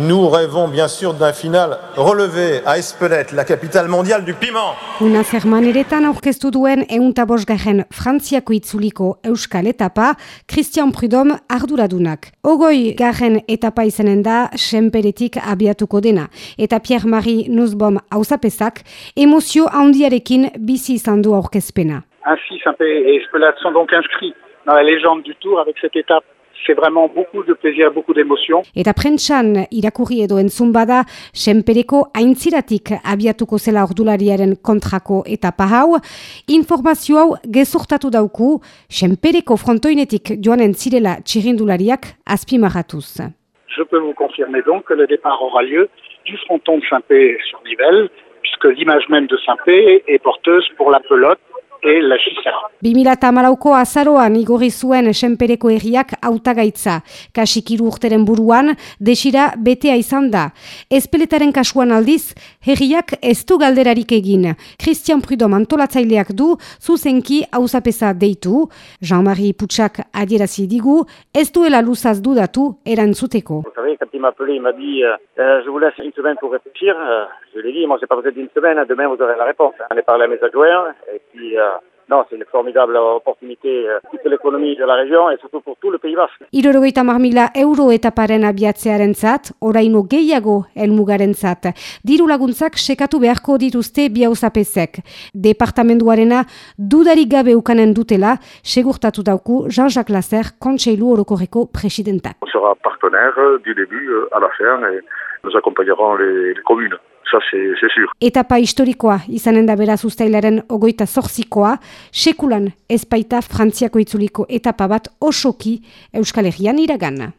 Nous rêvons bien sûr d'un final relevé à Espelette, la capitale mondiale du piment. Una zermaneretan aurkeztu duen eunta bosgarren frantziako itzuliko euskal etapa, Christian Prudhomme arduradunak. Ogoi garren etapa izanen da, senperetik abiatuko dena. Eta Pierre-Marie Nussbaum hausapezak, emozio handiarekin bizi izan du aurkezpena. Ainsi, Saint-Pé et Espelette sont donc inscrits dans la légende du Tour avec cette étape c'est vraiment beaucoup de plaisir, beaucoup d'émotion. Eta prentsan irakurri edo entzun bada, senpereko aintziratik abiatuko zela ordulariaren kontrako etapa hau, informazio hau gezurtatu dauku, senpereko frontoinetik joanen zirela txirindulariak azpimarratuz. Je peux vous confirmer donc que le départ aura lieu du fronton de Saint-Pé sur Nivelles, puisque l'image même de Saint-Pé est porteuse pour la pelote e la xizera. 2008ko azaroan igorri zuen esenpereko erriak autagaitza. Kasik urteren buruan, desira betea izan da. Ezpeletaren kasuan aldiz, herriak ez du galderarik egin. Christian Prudhomme antolatzaileak du, zuzenki hauzapeza deitu. Jean-Marie Putsak adierazi digu, ez duela luzaz dudatu erantzuteko. Il m'a appelé, il m'a dit euh, euh, Je vous laisse une semaine pour réfléchir. Euh, je lui ai dit Moi, j'ai pas besoin d'une semaine. Demain, vous aurez la réponse. On est parlé à mes adjoints. Et puis, non, c'est une formidable opportunité euh, pour toute l'économie de la région et surtout pour tout le Pays Basque. Irogeita mila euro etaparen abiatzearen zat, oraino gehiago elmugaren zat. Diru laguntzak sekatu beharko dituzte biauzapezek. Departamenduarena dudarik gabe ukanen dutela, segurtatu dauku Jean-Jacques Lasser, kontseilu orokorreko presidentak. On sera partenaire du début à la fin et nous accompagnerons les, les communes. C'est sûr. Etapa historikoa izanen da beraz ustailaren ogoita zorzikoa, sekulan ezpaita frantziako itzuliko etapa bat osoki Euskal Herrian iragana.